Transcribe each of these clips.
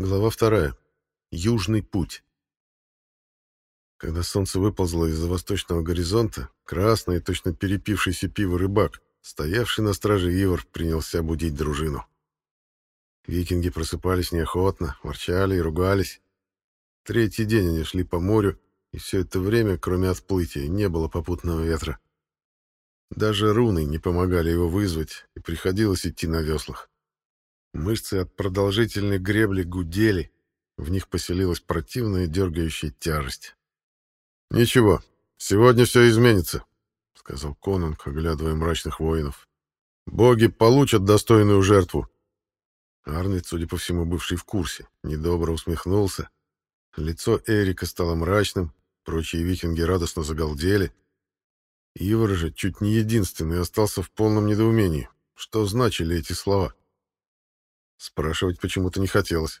Глава вторая. Южный путь. Когда солнце выползло из-за восточного горизонта, красный, точно перепившийся пиво рыбак, стоявший на страже Ивар, принялся будить дружину. Викинги просыпались неохотно, ворчали и ругались. Третий день они шли по морю, и все это время, кроме отплытия, не было попутного ветра. Даже руны не помогали его вызвать, и приходилось идти на веслах. Мышцы от продолжительной гребли гудели, в них поселилась противная дергающая тяжесть. «Ничего, сегодня все изменится», — сказал Конанг, оглядывая мрачных воинов. «Боги получат достойную жертву». Арнольд, судя по всему, бывший в курсе, недобро усмехнулся. Лицо Эрика стало мрачным, прочие викинги радостно загалдели. Ивар же чуть не единственный остался в полном недоумении. Что значили эти слова? Спрашивать почему-то не хотелось.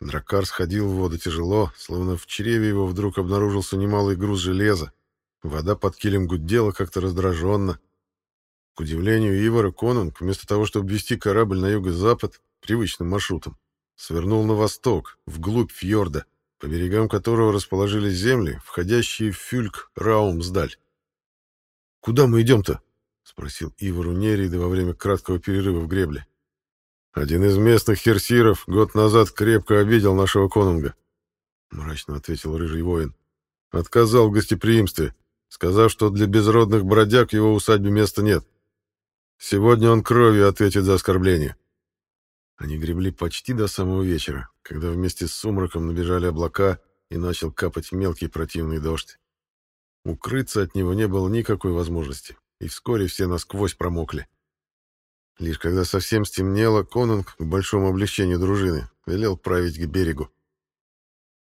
Драккар сходил в воду тяжело, словно в чреве его вдруг обнаружился немалый груз железа. Вода под килем гудела как-то раздраженно. К удивлению Ивара, Конунг, вместо того, чтобы вести корабль на юго-запад, привычным маршрутом, свернул на восток, вглубь фьорда, по берегам которого расположились земли, входящие в фюльк Раумсдаль. «Куда мы идем-то?» — спросил Ивар у Нерида во время краткого перерыва в гребле. Один из местных херсиров год назад крепко обидел нашего конунга, мрачно ответил рыжий воин. Отказал в гостеприимстве, сказав, что для безродных бродяг его усадьбе места нет. Сегодня он кровью ответит за оскорбление. Они гребли почти до самого вечера, когда вместе с сумраком набежали облака и начал капать мелкий противный дождь. Укрыться от него не было никакой возможности, и вскоре все насквозь промокли. Лишь когда совсем стемнело, Конунг, к большому облегчению дружины, велел править к берегу.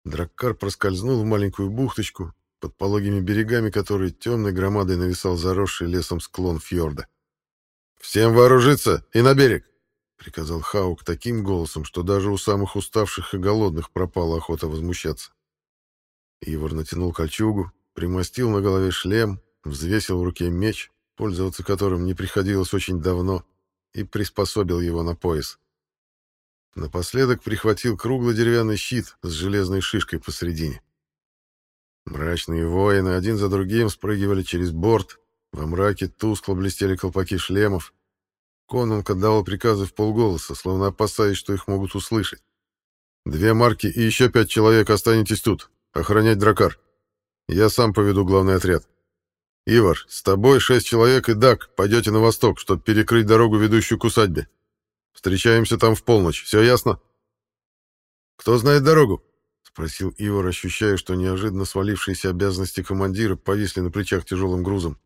Драккар проскользнул в маленькую бухточку, под пологими берегами которой темной громадой нависал заросший лесом склон фьорда. «Всем вооружиться и на берег!» — приказал Хаук таким голосом, что даже у самых уставших и голодных пропала охота возмущаться. Ивар натянул кольчугу, примостил на голове шлем, взвесил в руке меч, пользоваться которым не приходилось очень давно, и приспособил его на пояс. Напоследок прихватил круглый деревянный щит с железной шишкой посредине. Мрачные воины один за другим спрыгивали через борт, во мраке тускло блестели колпаки шлемов. Конунг отдавал приказы в полголоса, словно опасаясь, что их могут услышать. «Две марки и еще пять человек останетесь тут, охранять дракар. Я сам поведу главный отряд. Ивар, с тобой шесть человек и Дак пойдете на восток, чтобы перекрыть дорогу, ведущую к усадьбе. Встречаемся там в полночь. Все ясно?» «Кто знает дорогу?» — спросил Ивар, ощущая, что неожиданно свалившиеся обязанности командира повисли на плечах тяжелым грузом.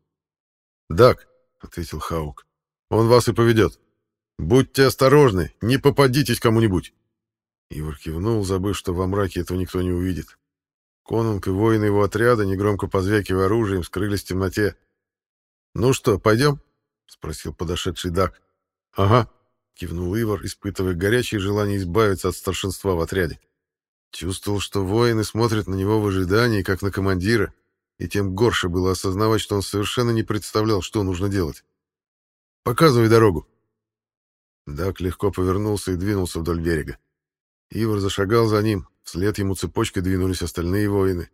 «Дак», — ответил Хаук, — «он вас и поведет. Будьте осторожны, не попадитесь кому-нибудь». Ивар кивнул, забыв, что во мраке этого никто не увидит. Конунг и воины его отряда, негромко позвякивая оружием, скрылись в темноте. «Ну что, пойдем?» — спросил подошедший Дак. «Ага», — кивнул Ивар, испытывая горячее желание избавиться от старшинства в отряде. Чувствовал, что воины смотрят на него в ожидании, как на командира, и тем горше было осознавать, что он совершенно не представлял, что нужно делать. «Показывай дорогу!» Дак легко повернулся и двинулся вдоль берега. Ивар зашагал за ним, Вслед ему цепочкой двинулись остальные воины.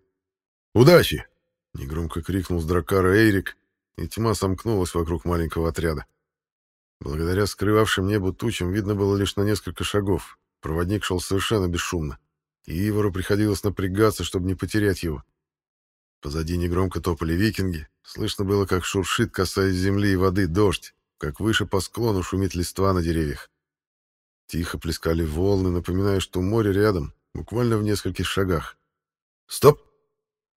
«Удачи!» — негромко крикнул с дракара Эйрик, и тьма сомкнулась вокруг маленького отряда. Благодаря скрывавшим небо тучам видно было лишь на несколько шагов. Проводник шел совершенно бесшумно, и Ивору приходилось напрягаться, чтобы не потерять его. Позади негромко топали викинги, слышно было, как шуршит, касаясь земли и воды, дождь, как выше по склону шумит листва на деревьях. Тихо плескали волны, напоминая, что море рядом, буквально в нескольких шагах. «Стоп!»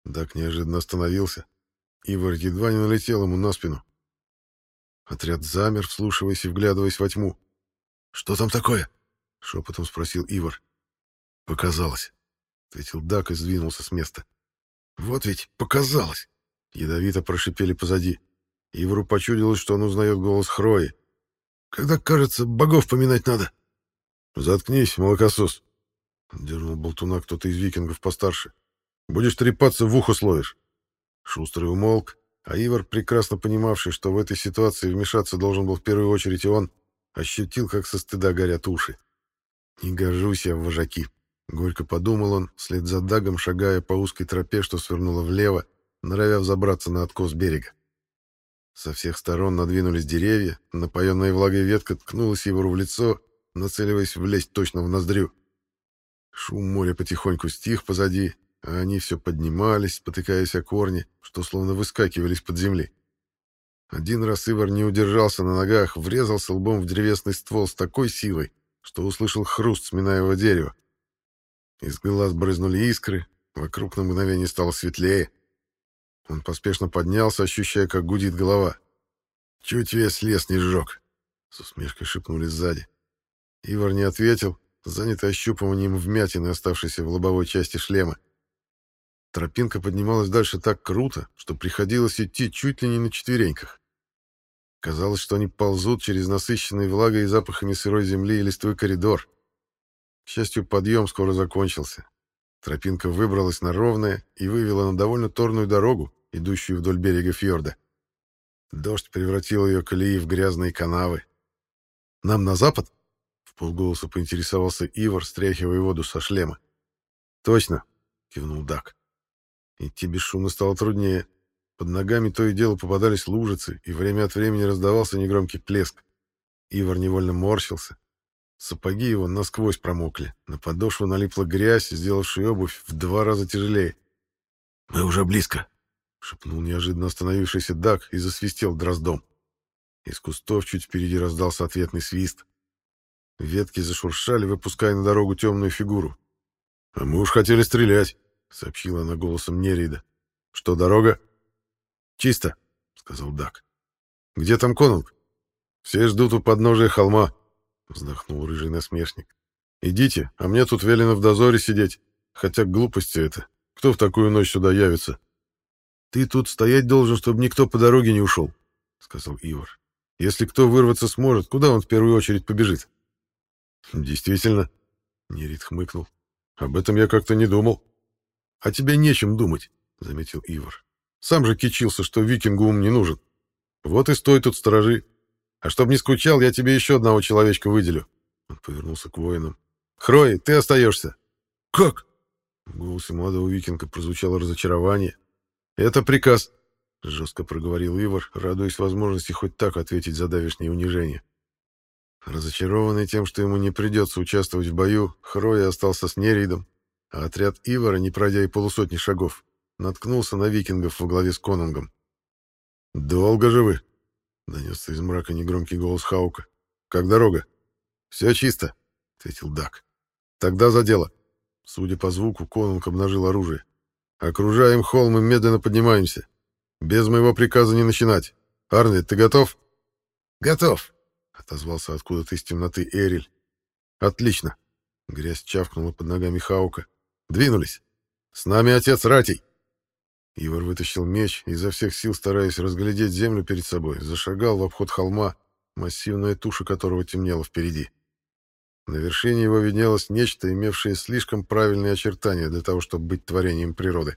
Дак неожиданно остановился. Ивар едва не налетел ему на спину. Отряд замер, вслушиваясь и вглядываясь во тьму. «Что там такое?» — шепотом спросил Ивар. «Показалось», — ответил Дак и сдвинулся с места. «Вот ведь показалось!» — ядовито прошипели позади. Ивару почудилось, что он узнает голос Хрои. «Когда, кажется, богов поминать надо». «Заткнись, молокосос!» Дернул болтуна кто-то из викингов постарше. «Будешь трепаться, в ухо словишь». Шустрый умолк, а Ивар, прекрасно понимавший, что в этой ситуации вмешаться должен был в первую очередь и он, ощутил, как со стыда горят уши. Не гожусь я в вожаки. Горько подумал он, вслед за Дагом, шагая по узкой тропе, что свернула влево, норовя взобраться на откос берега. Со всех сторон надвинулись деревья, напоенная влагой ветка ткнулась его в лицо, нацеливаясь влезть точно в ноздрю. Шум моря потихоньку стих позади, а они все поднимались, потыкаясь о корни, что словно выскакивали из-под земли. Один раз Ивар не удержался на ногах, врезался лбом в древесный ствол с такой силой, что услышал хруст сминаемого дерева. Из глаз брызнули искры, вокруг на мгновение стало светлее. Он поспешно поднялся, ощущая, как гудит голова. «Чуть весь лес не сжег», — с усмешкой шепнули сзади. Ивар не ответил, занятый ощупыванием вмятины, оставшейся в лобовой части шлема. Тропинка поднималась дальше так круто, что приходилось идти чуть ли не на четвереньках. Казалось, что они ползут через насыщенный влагой и запахами сырой земли и листвы коридор. К счастью, подъем скоро закончился. Тропинка выбралась на ровное и вывела на довольно торную дорогу, идущую вдоль берега фьорда. Дождь превратил ее колеи в грязные канавы. «Нам на запад?» — в полголоса поинтересовался Ивар, стряхивая воду со шлема. «Точно!» — кивнул Дак. Идти бесшумно стало труднее. Под ногами то и дело попадались лужицы, и время от времени раздавался негромкий плеск. Ивар невольно морщился. Сапоги его насквозь промокли. На подошву налипла грязь, сделавшая обувь в два раза тяжелее. «Мы уже близко», — шепнул неожиданно остановившийся Дак и засвистел дроздом. Из кустов чуть впереди раздался ответный свист. Ветки зашуршали, выпуская на дорогу темную фигуру. «А мы уж хотели стрелять», — сообщила она голосом Нерида. «Что, дорога?» «Чисто», — сказал Дак. «Где там конунг?» «Все ждут у подножия холма», — вздохнул рыжий насмешник. «Идите, а мне тут велено в дозоре сидеть. Хотя глупости это. Кто в такую ночь сюда явится?» «Ты тут стоять должен, чтобы никто по дороге не ушел», — сказал Ивар. «Если кто вырваться сможет, куда он в первую очередь побежит?» «Действительно», — Нерит хмыкнул. «Об этом я как-то не думал». «А тебе нечем думать», — заметил Ивар. «Сам же кичился, что викингу ум не нужен. Вот и стой тут, сторожи. А чтоб не скучал, я тебе еще одного человечка выделю». Он повернулся к воинам. «Хрой, ты остаешься». «Как?» В голосе молодого викинга прозвучало разочарование. «Это приказ», — жестко проговорил Ивар, радуясь возможности хоть так ответить за давешнее унижение. Разочарованный тем, что ему не придется участвовать в бою, Хрой остался с Неридом, а отряд Ивара, не пройдя и полусотни шагов, наткнулся на викингов во главе с Конунгом. «Долго же вы?» — донесся из мрака негромкий голос Хаука. «Как дорога?» «Все чисто», — ответил Дак. «Тогда за дело». Судя по звуку, Конунг обнажил оружие. «Окружаем холм и медленно поднимаемся. Без моего приказа не начинать. Арнет, ты готов?» «Готов», — отозвался откуда-то из темноты Эриль. «Отлично». Грязь чавкнула под ногами Хаука. Двинулись. С нами отец Ратий. Ивар вытащил меч и изо всех сил, стараясь разглядеть землю перед собой, зашагал в обход холма, массивная туша которого темнела впереди. На вершине его виднелось нечто, имевшее слишком правильные очертания для того, чтобы быть творением природы.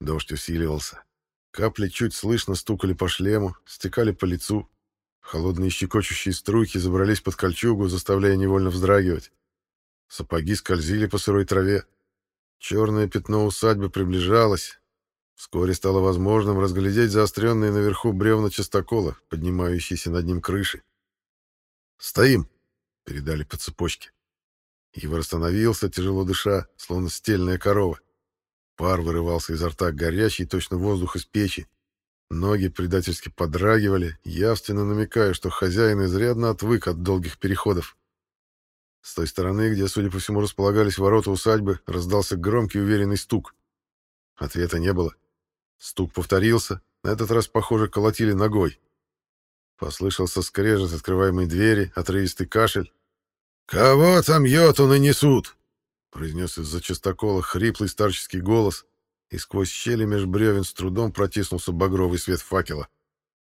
Дождь усиливался. Капли чуть слышно стукали по шлему, стекали по лицу. Холодные щекочущие струйки забрались под кольчугу, заставляя невольно вздрагивать. Сапоги скользили по сырой траве. Черное пятно усадьбы приближалось. Вскоре стало возможным разглядеть заостренные наверху бревна частокола, поднимающиеся над ним крыши. «Стоим!» — передали по цепочке. Ивар остановился, тяжело дыша, словно стельная корова. Пар вырывался изо рта горячий, точно воздух из печи. Ноги предательски подрагивали, явственно намекая, что хозяин изрядно отвык от долгих переходов. С той стороны, где, судя по всему, располагались ворота усадьбы, раздался громкий уверенный стук. Ответа не было. Стук повторился, на этот раз, похоже, колотили ногой. Послышался скрежет открываемой двери, отрывистый кашель. «Кого там йотуны несут?» произнес из-за частокола хриплый старческий голос, и сквозь щели меж бревен с трудом протиснулся багровый свет факела.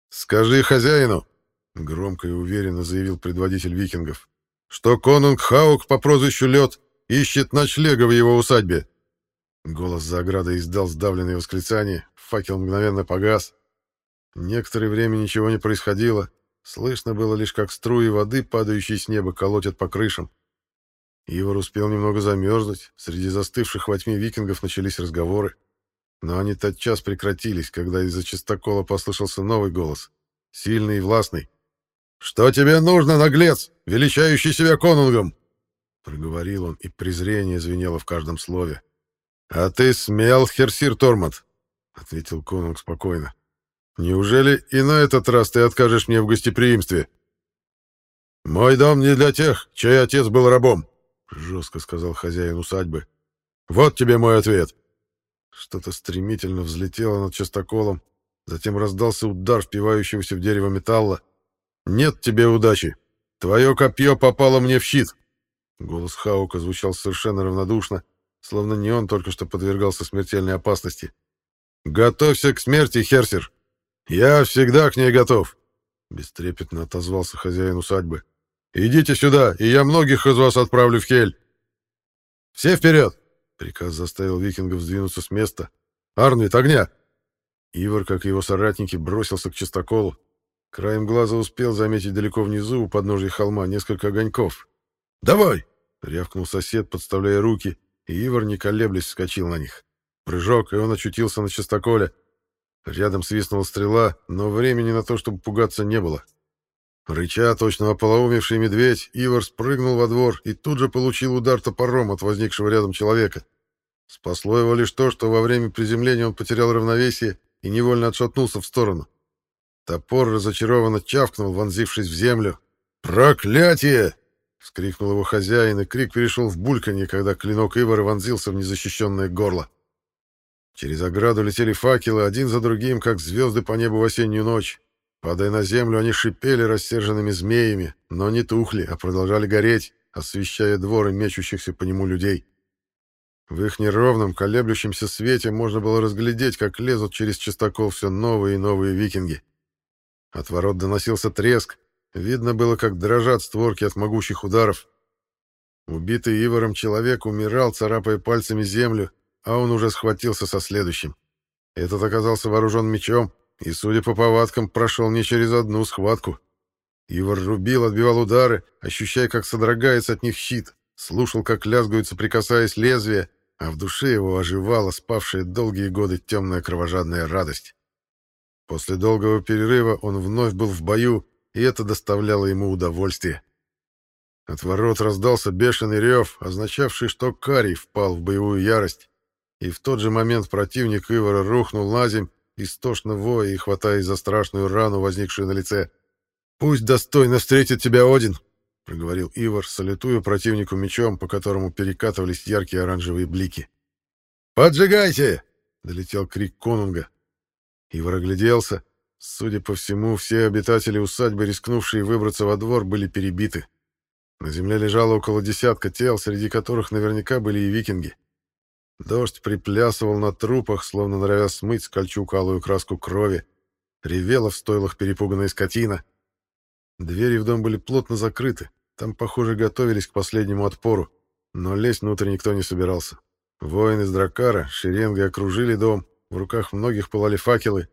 «Скажи хозяину!» — громко и уверенно заявил предводитель викингов что конунг Хаук по прозвищу Лед ищет ночлега в его усадьбе. Голос за оградой издал сдавленное восклицание, факел мгновенно погас. Некоторое время ничего не происходило, слышно было лишь, как струи воды, падающие с неба, колотят по крышам. Ивар успел немного замерзнуть, среди застывших во тьме викингов начались разговоры. Но они тотчас прекратились, когда из-за чистокола послышался новый голос, сильный и властный. «Что тебе нужно, наглец, величающий себя конунгом?» Проговорил он, и презрение звенело в каждом слове. «А ты смел, Херсир Тормот?» — ответил конунг спокойно. «Неужели и на этот раз ты откажешь мне в гостеприимстве?» «Мой дом не для тех, чей отец был рабом», — жестко сказал хозяин усадьбы. «Вот тебе мой ответ». Что-то стремительно взлетело над частоколом, затем раздался удар впивающегося в дерево металла. «Нет тебе удачи! Твое копье попало мне в щит!» Голос Хаука звучал совершенно равнодушно, словно не он только что подвергался смертельной опасности. «Готовься к смерти, Херсер! Я всегда к ней готов!» Бестрепетно отозвался хозяин усадьбы. «Идите сюда, и я многих из вас отправлю в Хель!» «Все вперед!» Приказ заставил викингов сдвинуться с места. «Арнвид, огня!» Ивар, как и его соратники, бросился к чистоколу. Краем глаза успел заметить далеко внизу, у подножия холма, несколько огоньков. «Давай!» — рявкнул сосед, подставляя руки, и Ивар, не колеблясь, вскочил на них. Прыжок, и он очутился на чистоколе. Рядом свистнула стрела, но времени на то, чтобы пугаться, не было. Рыча, точно ополоумевший медведь, Ивар спрыгнул во двор и тут же получил удар топором от возникшего рядом человека. Спасло его лишь то, что во время приземления он потерял равновесие и невольно отшатнулся в сторону. Топор разочарованно чавкнул, вонзившись в землю. «Проклятие!» — вскрикнул его хозяин, и крик перешел в бульканье, когда клинок Ивара вонзился в незащищенное горло. Через ограду летели факелы, один за другим, как звезды по небу в осеннюю ночь. Падая на землю, они шипели рассерженными змеями, но не тухли, а продолжали гореть, освещая дворы мечущихся по нему людей. В их неровном, колеблющемся свете можно было разглядеть, как лезут через частокол все новые и новые викинги. От ворот доносился треск, видно было, как дрожат створки от могучих ударов. Убитый Ивором человек умирал, царапая пальцами землю, а он уже схватился со следующим. Этот оказался вооружен мечом, и, судя по повадкам, прошел не через одну схватку. Ивар рубил, отбивал удары, ощущая, как содрогается от них щит, слушал, как лязгают, соприкасаясь лезвия, а в душе его оживала спавшая долгие годы темная кровожадная радость. После долгого перерыва он вновь был в бою, и это доставляло ему удовольствие. От ворот раздался бешеный рев, означавший, что Карий впал в боевую ярость, и в тот же момент противник Ивара рухнул на земь, истошно воя и хватаясь за страшную рану, возникшую на лице. «Пусть достойно встретит тебя Один!» — проговорил Ивар, салютуя противнику мечом, по которому перекатывались яркие оранжевые блики. «Поджигайте!» — долетел крик конунга. Ивар огляделся. Судя по всему, все обитатели усадьбы, рискнувшие выбраться во двор, были перебиты. На земле лежало около десятка тел, среди которых наверняка были и викинги. Дождь приплясывал на трупах, словно норовя смыть с кольчуг алую краску крови. Ревела в стойлах перепуганная скотина. Двери в дом были плотно закрыты. Там, похоже, готовились к последнему отпору. Но лезть внутрь никто не собирался. Воины из Дракара шеренгой окружили дом. В руках многих пылали факелы.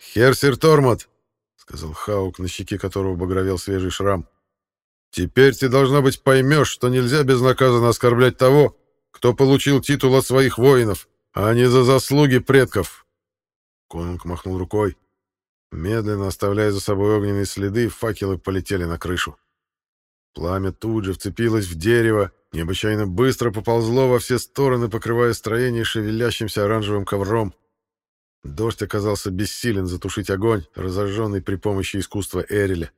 «Херсер Тормот!» — сказал Хаук, на щеке которого багровел свежий шрам. «Теперь ты, должно быть, поймешь, что нельзя безнаказанно оскорблять того, кто получил титул от своих воинов, а не за заслуги предков. Конунг махнул рукой. Медленно оставляя за собой огненные следы, факелы полетели на крышу. Пламя тут же вцепилось в дерево, необычайно быстро поползло во все стороны, покрывая строение шевелящимся оранжевым ковром. Дождь оказался бессилен затушить огонь, разожженный при помощи искусства Эриля.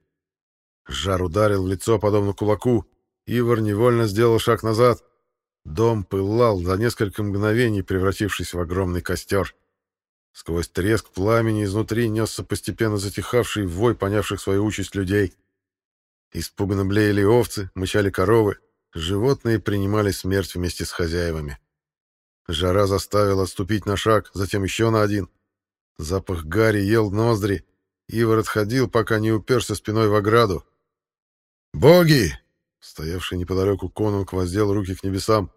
Жар ударил в лицо, подобно кулаку. Ивар невольно сделал шаг назад. Дом пылал за несколько мгновений, превратившись в огромный костер. Сквозь треск пламени изнутри несся постепенно затихавший вой понявших свою участь людей. Испуганно блеяли овцы, мычали коровы. Животные принимали смерть вместе с хозяевами. Жара заставила отступить на шаг, затем еще на один. Запах гари ел ноздри. Ивар отходил, пока не уперся спиной в ограду. «Боги!» Стоявший неподалеку конунг воздел руки к небесам.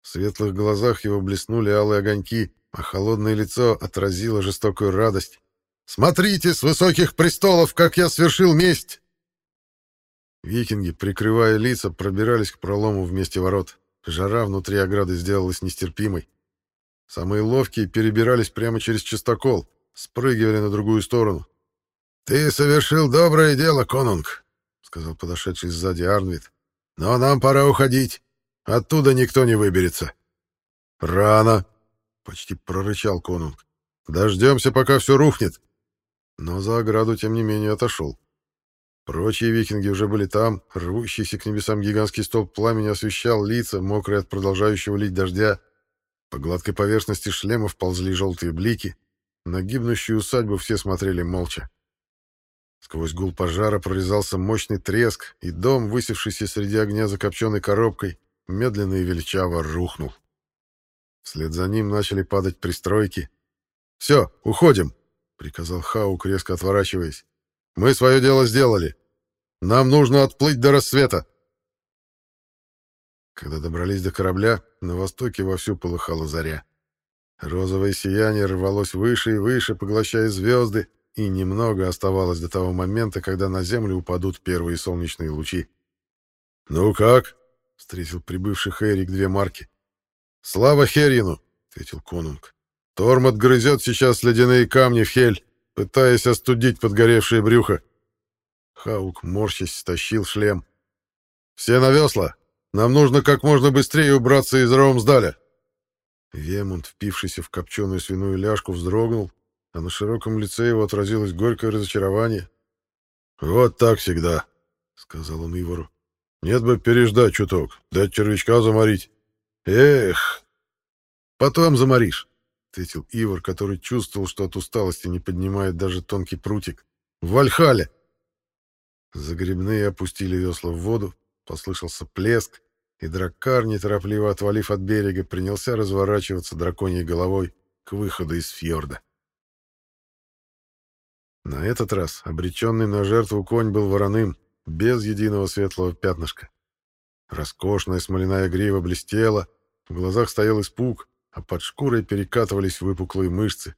В светлых глазах его блеснули алые огоньки, а холодное лицо отразило жестокую радость. «Смотрите с высоких престолов, как я свершил месть!» Викинги, прикрывая лица, пробирались к пролому вместе ворот. Жара внутри ограды сделалась нестерпимой. Самые ловкие перебирались прямо через частокол, спрыгивали на другую сторону. «Ты совершил доброе дело, конунг», — сказал подошедший сзади Арнвид. «Но нам пора уходить. Оттуда никто не выберется». «Рано», — почти прорычал конунг. «Дождемся, пока все рухнет». Но за ограду, тем не менее, отошел. Прочие викинги уже были там, рвущийся к небесам гигантский столб пламени освещал лица, мокрые от продолжающего лить дождя. По гладкой поверхности шлемов ползли желтые блики. На гибнущую усадьбу все смотрели молча. Сквозь гул пожара прорезался мощный треск, и дом, высевшийся среди огня закопченной коробкой, медленно и величаво рухнул. Вслед за ним начали падать пристройки. «Все, уходим!» — приказал Хаук, резко отворачиваясь. Мы свое дело сделали. Нам нужно отплыть до рассвета. Когда добрались до корабля, на востоке вовсю полыхала заря. Розовое сияние рвалось выше и выше, поглощая звезды, и немного оставалось до того момента, когда на землю упадут первые солнечные лучи. «Ну как?» — встретил прибывших Эрик две марки. «Слава Херину!» — ответил конунг. «Тормот грызет сейчас ледяные камни в Хель пытаясь остудить подгоревшее брюхо. Хаук, морщась, стащил шлем. «Все на весла! Нам нужно как можно быстрее убраться из Роумсдаля!» Вемунд, впившийся в копченую свиную ляжку, вздрогнул, а на широком лице его отразилось горькое разочарование. «Вот так всегда», — сказал он Ивору. «Нет бы переждать чуток, дать червячка заморить. Эх!» «Потом заморишь», ответил Ивар, который чувствовал, что от усталости не поднимает даже тонкий прутик. «В Вальхале!» Загребные опустили весла в воду, послышался плеск, и драккар, неторопливо отвалив от берега, принялся разворачиваться драконьей головой к выходу из фьорда. На этот раз обреченный на жертву конь был вороным, без единого светлого пятнышка. Роскошная смоляная грива блестела, в глазах стоял испуг, а под шкурой перекатывались выпуклые мышцы.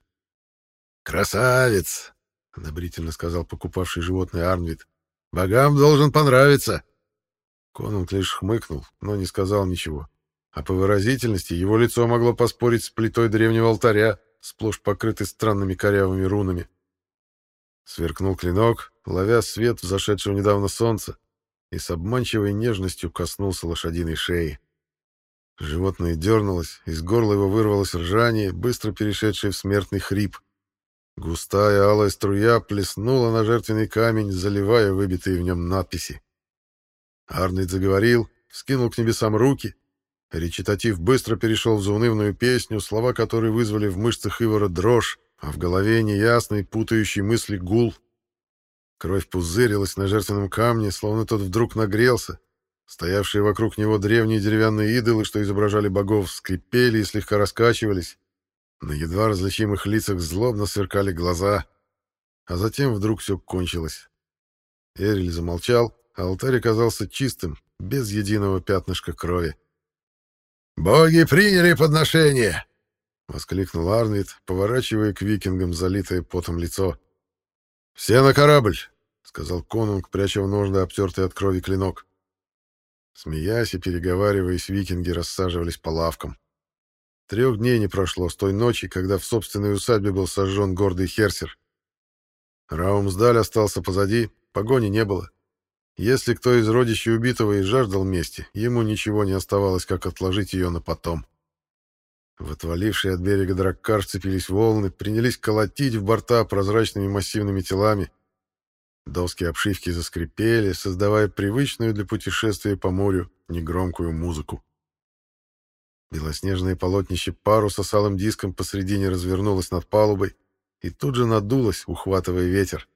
«Красавец!» — одобрительно сказал покупавший животное Арнвид. «Богам должен понравиться!» Конунг лишь хмыкнул, но не сказал ничего. А по выразительности его лицо могло поспорить с плитой древнего алтаря, сплошь покрытой странными корявыми рунами. Сверкнул клинок, ловя свет взошедшего недавно солнца, и с обманчивой нежностью коснулся лошадиной шеи. Животное дернулось, из горла его вырвалось ржание, быстро перешедшее в смертный хрип. Густая алая струя плеснула на жертвенный камень, заливая выбитые в нем надписи. Арнольд заговорил, скинул к небесам руки. Речитатив быстро перешел в заунывную песню, слова которой вызвали в мышцах Ивара дрожь, а в голове неясный, путающий мысли гул. Кровь пузырилась на жертвенном камне, словно тот вдруг нагрелся, Стоявшие вокруг него древние деревянные идолы, что изображали богов, скрипели и слегка раскачивались. На едва различимых лицах злобно сверкали глаза. А затем вдруг все кончилось. Эриль замолчал, а алтарь оказался чистым, без единого пятнышка крови. «Боги приняли подношение!» — воскликнул Арнвид, поворачивая к викингам залитое потом лицо. «Все на корабль!» — сказал конунг, пряча в ножны обтертый от крови клинок. Смеясь и переговариваясь, викинги рассаживались по лавкам. Трех дней не прошло с той ночи, когда в собственной усадьбе был сожжен гордый Херсер. Раумсдаль остался позади, погони не было. Если кто из родичей убитого и жаждал мести, ему ничего не оставалось, как отложить ее на потом. В отвалившие от берега драккар вцепились волны, принялись колотить в борта прозрачными массивными телами, Доски обшивки заскрипели, создавая привычную для путешествия по морю негромкую музыку. Белоснежное полотнище паруса с алым диском посредине развернулось над палубой и тут же надулось, ухватывая ветер.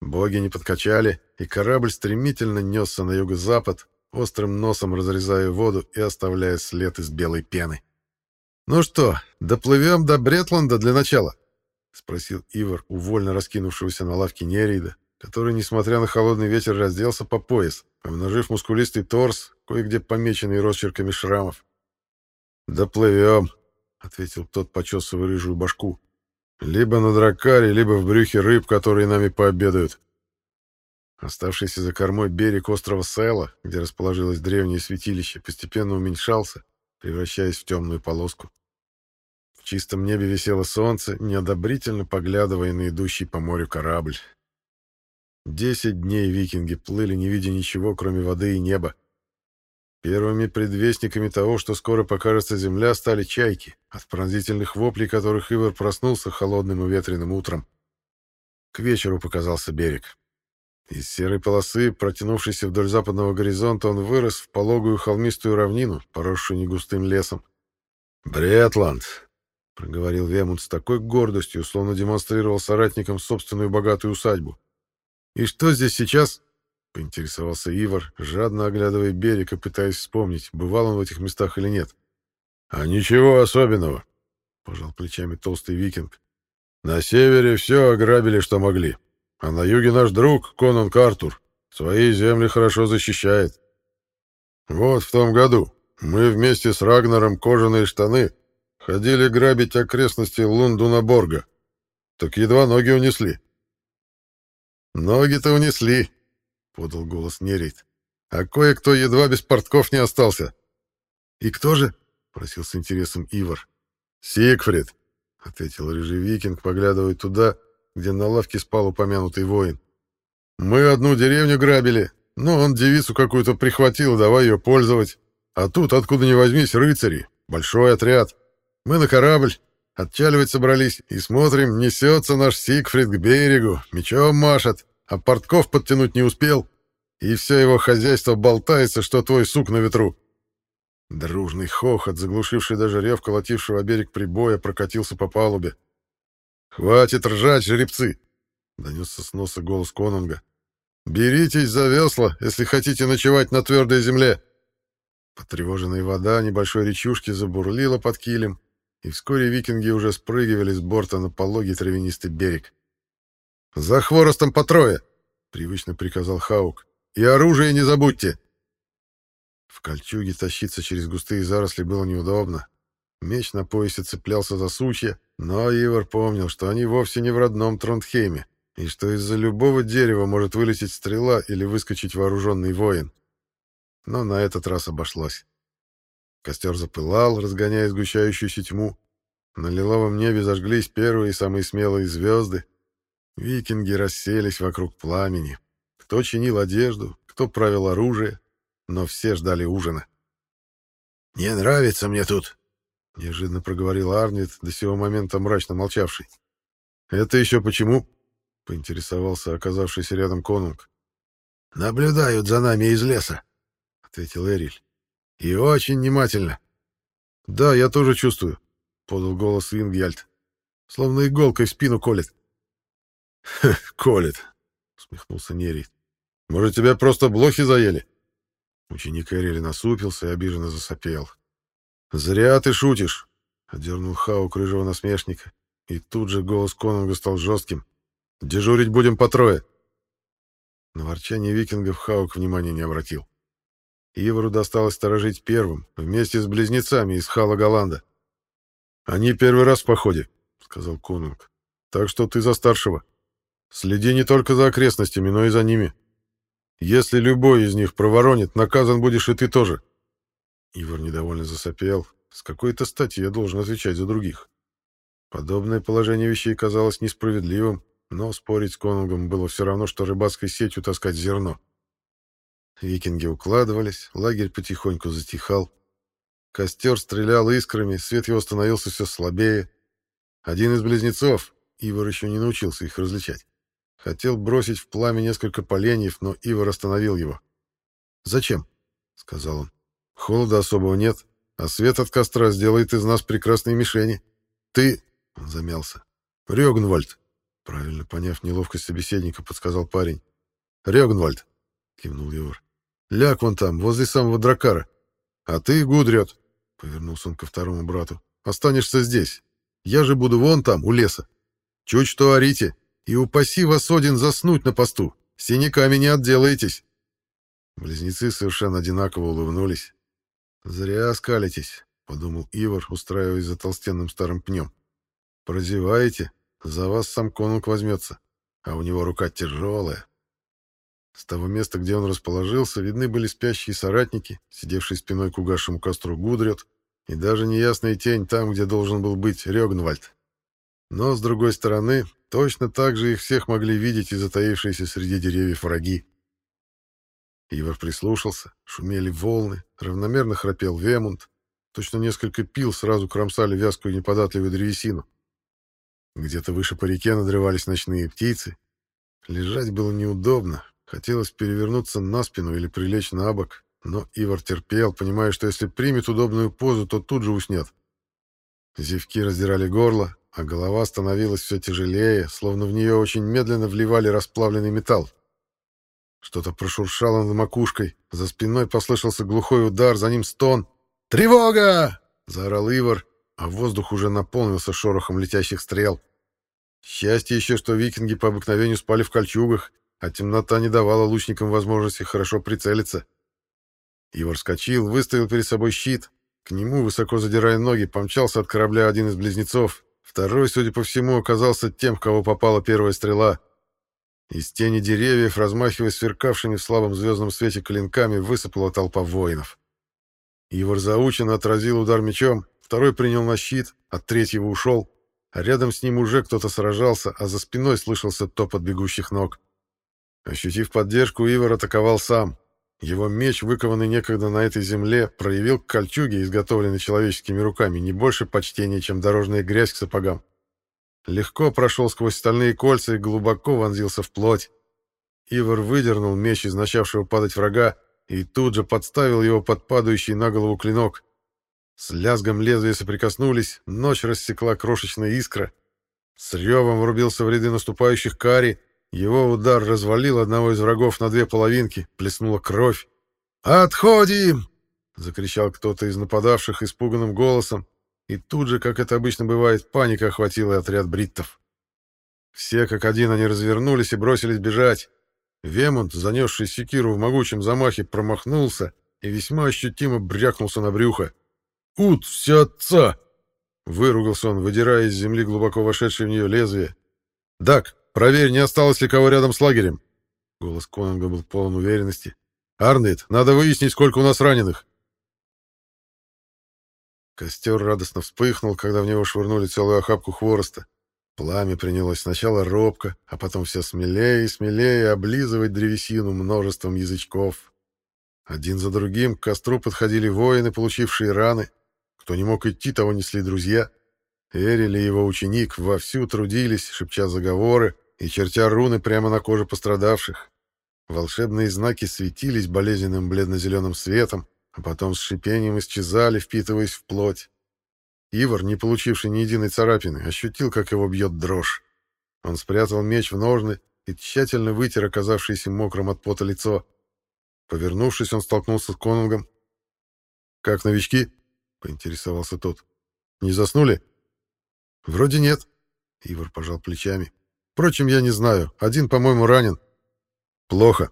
Боги не подкачали, и корабль стремительно несся на юго-запад, острым носом разрезая воду и оставляя след из белой пены. «Ну что, доплывем до Бретланда для начала?» — спросил Ивар, увольно раскинувшегося на лавке Нерида, который, несмотря на холодный ветер, разделся по пояс, обнажив мускулистый торс, кое-где помеченный росчерками шрамов. «Доплывем», — ответил тот, почесывая рыжую башку. «Либо на дракаре, либо в брюхе рыб, которые нами пообедают». Оставшийся за кормой берег острова Села, где расположилось древнее святилище, постепенно уменьшался, превращаясь в темную полоску. В чистом небе висело солнце, неодобрительно поглядывая на идущий по морю корабль. Десять дней викинги плыли, не видя ничего, кроме воды и неба. Первыми предвестниками того, что скоро покажется земля, стали чайки, от пронзительных воплей которых Ивар проснулся холодным и ветреным утром. К вечеру показался берег. Из серой полосы, протянувшейся вдоль западного горизонта, он вырос в пологую холмистую равнину, поросшую негустым лесом. «Бретланд!» — проговорил Вемунд с такой гордостью, словно демонстрировал соратникам собственную богатую усадьбу. «И что здесь сейчас?» — поинтересовался Ивар, жадно оглядывая берег и пытаясь вспомнить, бывал он в этих местах или нет. «А ничего особенного», — пожал плечами толстый викинг. «На севере все ограбили, что могли. А на юге наш друг, Конан Картур, свои земли хорошо защищает. Вот в том году мы вместе с Рагнаром Кожаные штаны ходили грабить окрестности Лундунаборга. Так едва ноги унесли. «Ноги-то унесли», — подал голос Нерейт. «А кое-кто едва без портков не остался». «И кто же?» — просил с интересом Ивар. «Сигфрид», — ответил рыжий викинг, поглядывая туда, где на лавке спал упомянутый воин. «Мы одну деревню грабили, но он девицу какую-то прихватил, давай ее пользовать. А тут, откуда ни возьмись, рыцари, большой отряд. Мы на корабль, отчаливать собрались, и смотрим, несется наш Сигфрид к берегу, мечом машет, а портков подтянуть не успел, и все его хозяйство болтается, что твой сук на ветру». Дружный хохот, заглушивший даже рев колотившего берег прибоя, прокатился по палубе. «Хватит ржать, жеребцы!» — донесся с носа голос Конунга. «Беритесь за весла, если хотите ночевать на твердой земле!» Потревоженная вода небольшой речушки забурлила под килем, и вскоре викинги уже спрыгивали с борта на пологий травянистый берег. «За хворостом по трое!» — привычно приказал Хаук. «И оружие не забудьте!» В кольчуге тащиться через густые заросли было неудобно. Меч на поясе цеплялся за сучья, но Ивар помнил, что они вовсе не в родном Тронтхейме, и что из-за любого дерева может вылететь стрела или выскочить вооруженный воин. Но на этот раз обошлось. Костер запылал, разгоняя сгущающуюся тьму. На лиловом небе зажглись первые самые смелые звезды. Викинги расселись вокруг пламени. Кто чинил одежду, кто правил оружие, но все ждали ужина. «Не нравится мне тут», — неожиданно проговорил Арнит, до сего момента мрачно молчавший. «Это еще почему?» — поинтересовался оказавшийся рядом конунг. «Наблюдают за нами из леса», — ответил Эриль. «И очень внимательно». «Да, я тоже чувствую», — подал голос Ингьяльд. «Словно иголкой в спину колет». колет», — усмехнулся Нерий. «Может, тебя просто блохи заели?» Ученик Эрили насупился и обиженно засопел. «Зря ты шутишь!» — одернул Хаук рыжего насмешника. И тут же голос Конунга стал жестким. «Дежурить будем по трое!» На ворчание викингов Хаук внимания не обратил. Ивару досталось сторожить первым, вместе с близнецами из Хала Голланда. «Они первый раз в походе», — сказал Конунг. «Так что ты за старшего. Следи не только за окрестностями, но и за ними. Если любой из них проворонит, наказан будешь и ты тоже». Ивар недовольно засопел. С какой-то стати я должен отвечать за других. Подобное положение вещей казалось несправедливым, но спорить с конунгом было все равно, что рыбацкой сетью таскать зерно. Викинги укладывались, лагерь потихоньку затихал. Костер стрелял искрами, свет его становился все слабее. Один из близнецов, Ивар еще не научился их различать, хотел бросить в пламя несколько поленьев, но Ивар остановил его. «Зачем?» — сказал он. Холода особого нет, а свет от костра сделает из нас прекрасные мишени. Ты...» — он замялся. «Рёгнвальд», — правильно поняв неловкость собеседника, подсказал парень. «Рёгнвальд», — кивнул Егор. «Ляг вон там, возле самого дракара. А ты, Гудрёт», — повернулся он ко второму брату, — «останешься здесь. Я же буду вон там, у леса. Чуть что орите, и упаси вас один заснуть на посту. Синяками не отделаетесь». Близнецы совершенно одинаково улыбнулись. «Зря скалитесь», — подумал Ивар, устраиваясь за толстенным старым пнем. «Прозеваете, за вас сам конунг возьмется, а у него рука тяжелая». С того места, где он расположился, видны были спящие соратники, сидевшие спиной к угасшему костру Гудрет, и даже неясная тень там, где должен был быть Рёгнвальд. Но, с другой стороны, точно так же их всех могли видеть и затаившиеся среди деревьев враги. Ивар прислушался, шумели волны, равномерно храпел Вемунд, точно несколько пил сразу кромсали вязкую неподатливую древесину. Где-то выше по реке надрывались ночные птицы. Лежать было неудобно, хотелось перевернуться на спину или прилечь на бок, но Ивар терпел, понимая, что если примет удобную позу, то тут же уснет. Зевки раздирали горло, а голова становилась все тяжелее, словно в нее очень медленно вливали расплавленный металл. Что-то прошуршало над макушкой, за спиной послышался глухой удар, за ним стон. «Тревога!» — заорал Ивар, а воздух уже наполнился шорохом летящих стрел. Счастье еще, что викинги по обыкновению спали в кольчугах, а темнота не давала лучникам возможности хорошо прицелиться. Ивар скочил, выставил перед собой щит. К нему, высоко задирая ноги, помчался от корабля один из близнецов. Второй, судя по всему, оказался тем, в кого попала первая стрела. Из тени деревьев, размахивая сверкавшими в слабом звездном свете клинками, высыпала толпа воинов. Ивар заученно отразил удар мечом, второй принял на щит, от третьего ушел, а рядом с ним уже кто-то сражался, а за спиной слышался топот бегущих ног. Ощутив поддержку, Ивар атаковал сам. Его меч, выкованный некогда на этой земле, проявил к кольчуге, изготовленной человеческими руками, не больше почтения, чем дорожная грязь к сапогам. Легко прошел сквозь стальные кольца и глубоко вонзился в плоть. Ивар выдернул меч из начавшего падать врага и тут же подставил его под падающий на голову клинок. С лязгом лезвия соприкоснулись, ночь рассекла крошечная искра. С ревом врубился в ряды наступающих кари, его удар развалил одного из врагов на две половинки, плеснула кровь. «Отходим!» — закричал кто-то из нападавших испуганным голосом, и тут же, как это обычно бывает, паника охватила отряд бриттов. Все как один они развернулись и бросились бежать. Вемонт, занесший секиру в могучем замахе, промахнулся и весьма ощутимо брякнулся на брюхо. «Ут, все отца!» — выругался он, выдирая из земли глубоко вошедшее в нее лезвие. «Дак, Проверь, не осталось ли кого рядом с лагерем. Голос Конанга был полон уверенности. Арнет, надо выяснить, сколько у нас раненых. Костер радостно вспыхнул, когда в него швырнули целую охапку хвороста. Пламя принялось сначала робко, а потом все смелее и смелее облизывать древесину множеством язычков. Один за другим к костру подходили воины, получившие раны. Кто не мог идти, того несли друзья. Эрили и его ученик вовсю трудились, шепча заговоры, и чертя руны прямо на коже пострадавших. Волшебные знаки светились болезненным бледно-зеленым светом, а потом с шипением исчезали, впитываясь в плоть. Ивар, не получивший ни единой царапины, ощутил, как его бьет дрожь. Он спрятал меч в ножны и тщательно вытер оказавшееся мокрым от пота лицо. Повернувшись, он столкнулся с Конунгом. «Как новички?» — поинтересовался тот. «Не заснули?» «Вроде нет», — Ивар пожал плечами. Впрочем, я не знаю. Один, по-моему, ранен. Плохо.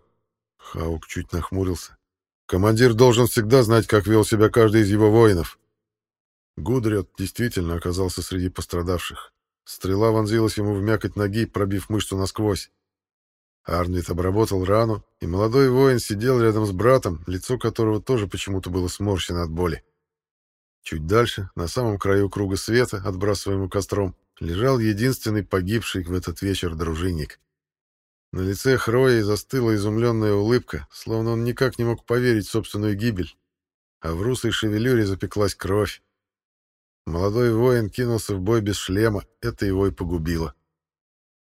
Хаук чуть нахмурился. Командир должен всегда знать, как вел себя каждый из его воинов. Гудрет действительно оказался среди пострадавших. Стрела вонзилась ему в мякоть ноги, пробив мышцу насквозь. Арнвид обработал рану, и молодой воин сидел рядом с братом, лицо которого тоже почему-то было сморщено от боли. Чуть дальше, на самом краю круга света, отбрасываемого костром, лежал единственный погибший в этот вечер дружинник. На лице Хрои застыла изумленная улыбка, словно он никак не мог поверить в собственную гибель, а в русой шевелюре запеклась кровь. Молодой воин кинулся в бой без шлема, это его и погубило.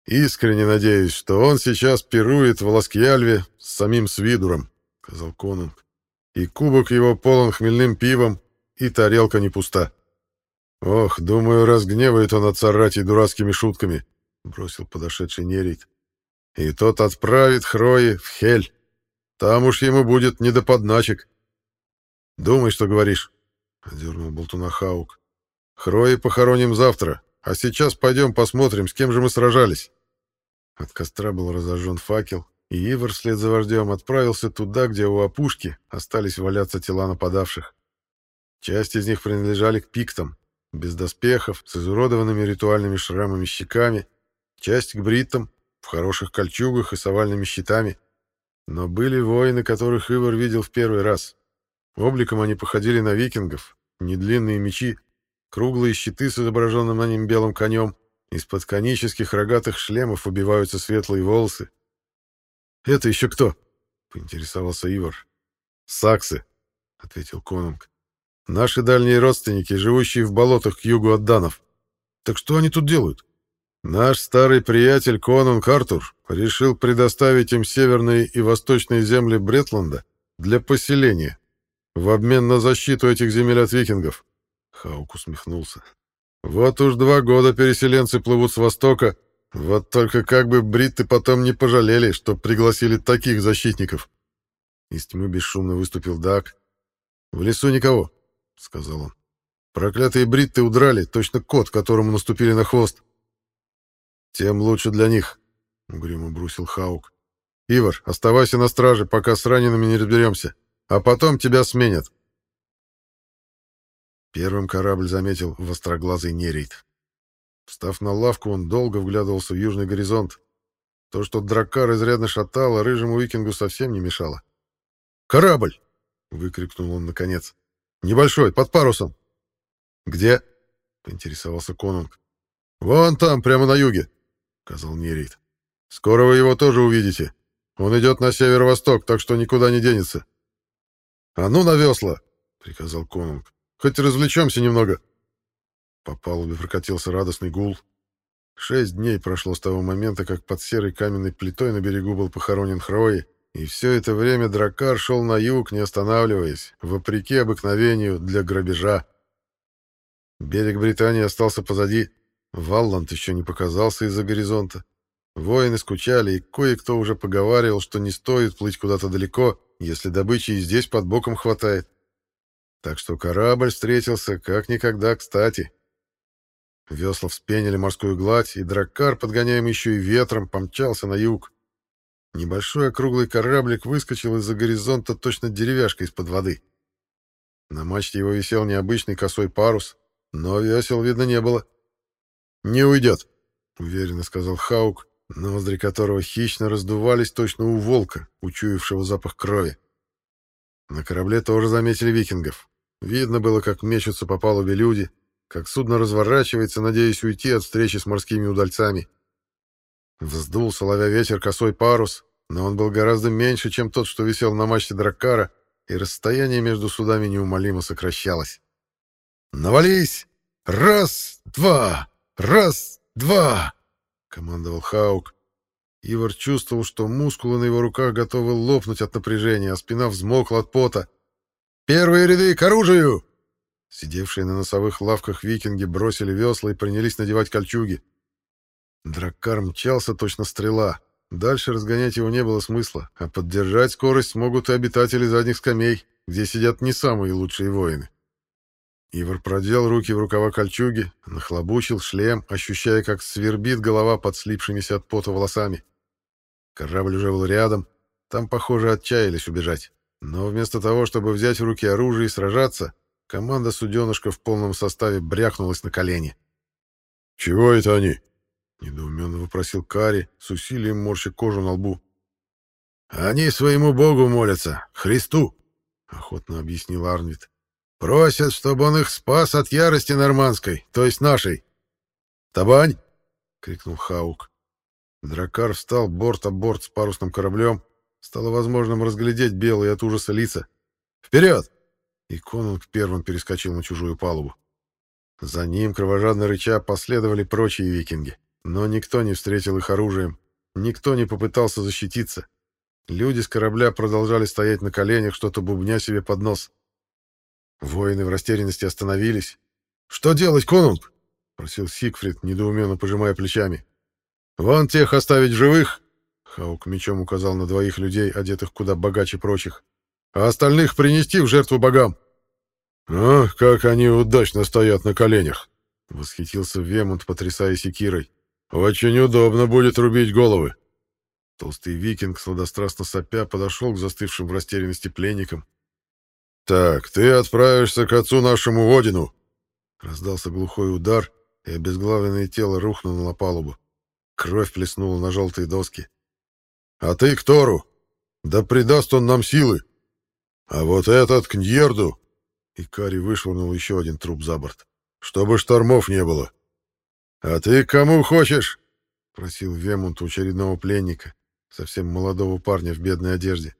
«Искренне надеюсь, что он сейчас пирует в Ласкьяльве с самим Свидуром», — сказал конунг. «И кубок его полон хмельным пивом, и тарелка не пуста». «Ох, думаю, разгневает он отца рати дурацкими шутками», — бросил подошедший Нерит. «И тот отправит Хрои в Хель. Там уж ему будет не до подначек». «Думай, что говоришь», — одернул болтуна Хаук. «Хрои похороним завтра, а сейчас пойдем посмотрим, с кем же мы сражались». От костра был разожжен факел, и Ивар вслед за вождем отправился туда, где у опушки остались валяться тела нападавших. Часть из них принадлежали к пиктам, без доспехов, с изуродованными ритуальными шрамами щеками, часть к бриттам, в хороших кольчугах и с овальными щитами. Но были воины, которых Ивар видел в первый раз. Обликом они походили на викингов. Недлинные мечи, круглые щиты с изображенным на ним белым конем, из-под конических рогатых шлемов убиваются светлые волосы. «Это еще кто?» — поинтересовался Ивар. «Саксы», — ответил Конунг. «Наши дальние родственники, живущие в болотах к югу от Данов. Так что они тут делают?» Наш старый приятель Конунг Артур решил предоставить им северные и восточные земли Бретланда для поселения в обмен на защиту этих земель от викингов. Хаук усмехнулся. Вот уж два года переселенцы плывут с востока, вот только как бы бритты потом не пожалели, что пригласили таких защитников. Из тьмы бесшумно выступил Дак. «В лесу никого», — сказал он. «Проклятые бритты удрали, точно кот, которому наступили на хвост. «Тем лучше для них», — угрюмо бросил Хаук. «Ивар, оставайся на страже, пока с ранеными не разберемся, а потом тебя сменят». Первым корабль заметил востроглазый нерейт. Встав на лавку, он долго вглядывался в южный горизонт. То, что драккар изрядно шатало, рыжему викингу совсем не мешало. «Корабль!» — выкрикнул он наконец. «Небольшой, под парусом». «Где?» — поинтересовался конунг. «Вон там, прямо на юге сказал Нерит. «Скоро вы его тоже увидите. Он идет на северо-восток, так что никуда не денется». «А ну на весла!» — приказал Конунг. «Хоть развлечемся немного». По палубе прокатился радостный гул. Шесть дней прошло с того момента, как под серой каменной плитой на берегу был похоронен Хрои, и все это время дракар шел на юг, не останавливаясь, вопреки обыкновению для грабежа. Берег Британии остался позади, Валланд еще не показался из-за горизонта. Воины скучали, и кое-кто уже поговаривал, что не стоит плыть куда-то далеко, если добычи и здесь под боком хватает. Так что корабль встретился как никогда кстати. Весла вспенили морскую гладь, и драккар, подгоняем еще и ветром, помчался на юг. Небольшой округлый кораблик выскочил из-за горизонта точно деревяшка из-под воды. На мачте его висел необычный косой парус, но весел видно не было. «Не уйдет», — уверенно сказал Хаук, ноздри которого хищно раздувались точно у волка, учуявшего запах крови. На корабле тоже заметили викингов. Видно было, как мечутся по палубе люди, как судно разворачивается, надеясь уйти от встречи с морскими удальцами. Вздул, соловя ветер, косой парус, но он был гораздо меньше, чем тот, что висел на мачте Драккара, и расстояние между судами неумолимо сокращалось. «Навались! Раз, два!» «Раз, два!» — командовал Хаук. Ивар чувствовал, что мускулы на его руках готовы лопнуть от напряжения, а спина взмокла от пота. «Первые ряды к оружию!» Сидевшие на носовых лавках викинги бросили весла и принялись надевать кольчуги. Драккар мчался точно стрела. Дальше разгонять его не было смысла, а поддержать скорость смогут и обитатели задних скамей, где сидят не самые лучшие воины. Ивар продел руки в рукава кольчуги, нахлобучил шлем, ощущая, как свербит голова под слипшимися от пота волосами. Корабль уже был рядом, там, похоже, отчаялись убежать. Но вместо того, чтобы взять в руки оружие и сражаться, команда суденышка в полном составе брякнулась на колени. «Чего это они?» — недоуменно вопросил Кари, с усилием морща кожу на лбу. «Они своему богу молятся, Христу!» — охотно объяснил Арнвид. Просят, чтобы он их спас от ярости нормандской, то есть нашей. «Табань!» — крикнул Хаук. Дракар встал борт о борт с парусным кораблем. Стало возможным разглядеть белые от ужаса лица. «Вперед!» И конунг первым перескочил на чужую палубу. За ним, кровожадно рыча, последовали прочие викинги. Но никто не встретил их оружием. Никто не попытался защититься. Люди с корабля продолжали стоять на коленях, что-то бубня себе под нос. Воины в растерянности остановились. «Что делать, конунг?» — просил Сигфрид, недоуменно пожимая плечами. «Вон тех оставить живых!» — Хаук мечом указал на двоих людей, одетых куда богаче прочих. «А остальных принести в жертву богам!» «Ах, как они удачно стоят на коленях!» — восхитился Вемонт, потрясая секирой. «Очень удобно будет рубить головы!» Толстый викинг, сладострастно сопя, подошел к застывшим в растерянности пленникам «Так, ты отправишься к отцу нашему Одину!» Раздался глухой удар, и обезглавленное тело рухнуло на палубу. Кровь плеснула на желтые доски. «А ты к Тору! Да придаст он нам силы. А вот этот к Ньерду...» И Кари вышвырнул еще один труп за борт. «Чтобы штормов не было». «А ты кому хочешь?» — просил Вемунт у очередного пленника, совсем молодого парня в бедной одежде.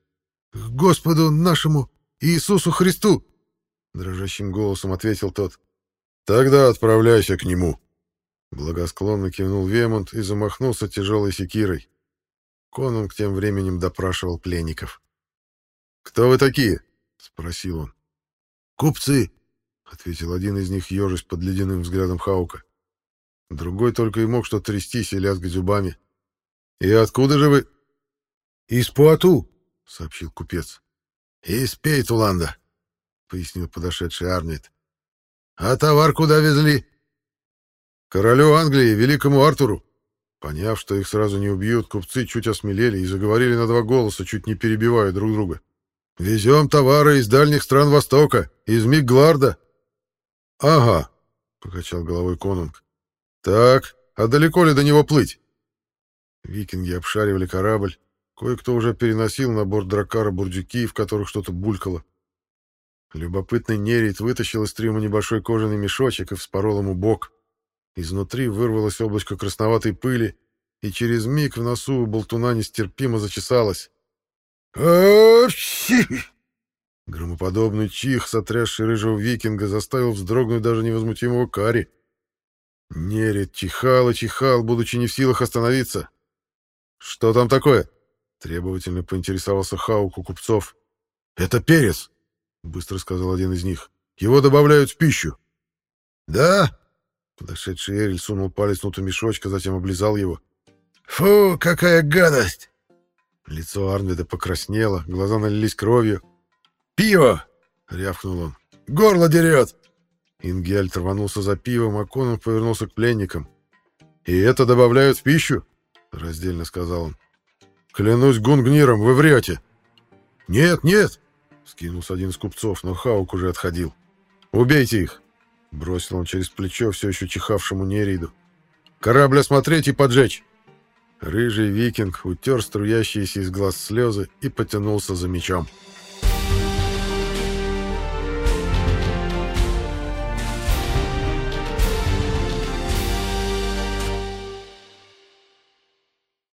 «К Господу нашему Иисусу Христу!» — дрожащим голосом ответил тот. «Тогда отправляйся к нему». Благосклонно кивнул Вемонт и замахнулся тяжелой секирой. Конунг тем временем допрашивал пленников. «Кто вы такие?» — спросил он. «Купцы!» — ответил один из них, ежась под ледяным взглядом Хаука. Другой только и мог что трястись и лязгать зубами. «И откуда же вы?» «Из Пуату», — сообщил купец. «Из Пейтуланда», — пояснил подошедший Арнет. «А товар куда везли?» «Королю Англии, великому Артуру». Поняв, что их сразу не убьют, купцы чуть осмелели и заговорили на два голоса, чуть не перебивая друг друга. «Везем товары из дальних стран Востока, из Миггларда». «Ага», — покачал головой конунг. «Так, а далеко ли до него плыть?» Викинги обшаривали корабль. Кое-кто уже переносил на борт дракара бурдюки, в которых что-то булькало. Любопытный нерит вытащил из трюма небольшой кожаный мешочек и вспорол ему бок. Изнутри вырвалось облачко красноватой пыли, и через миг в носу у болтуна нестерпимо зачесалось. Громоподобный чих, сотрясший рыжего викинга, заставил вздрогнуть даже невозмутимого Кари. Нерит чихал и чихал, будучи не в силах остановиться. «Что там такое?» — требовательно поинтересовался Хаук у купцов. «Это перец», — быстро сказал один из них. «Его добавляют в пищу». «Да?» Подошедший Эриль сунул палец внутрь мешочка, затем облизал его. «Фу, какая гадость!» Лицо Арнведа покраснело, глаза налились кровью. «Пиво!» — рявкнул он. «Горло дерет!» Ингельд рванулся за пивом, а Конан повернулся к пленникам. «И это добавляют в пищу?» — раздельно сказал он. «Клянусь гунгниром, вы врете!» «Нет, нет!» — скинулся один из купцов, но Хаук уже отходил. «Убейте их!» — бросил он через плечо все еще чихавшему Нериду. «Корабль осмотреть и поджечь!» Рыжий викинг утер струящиеся из глаз слезы и потянулся за мечом. «Корабль»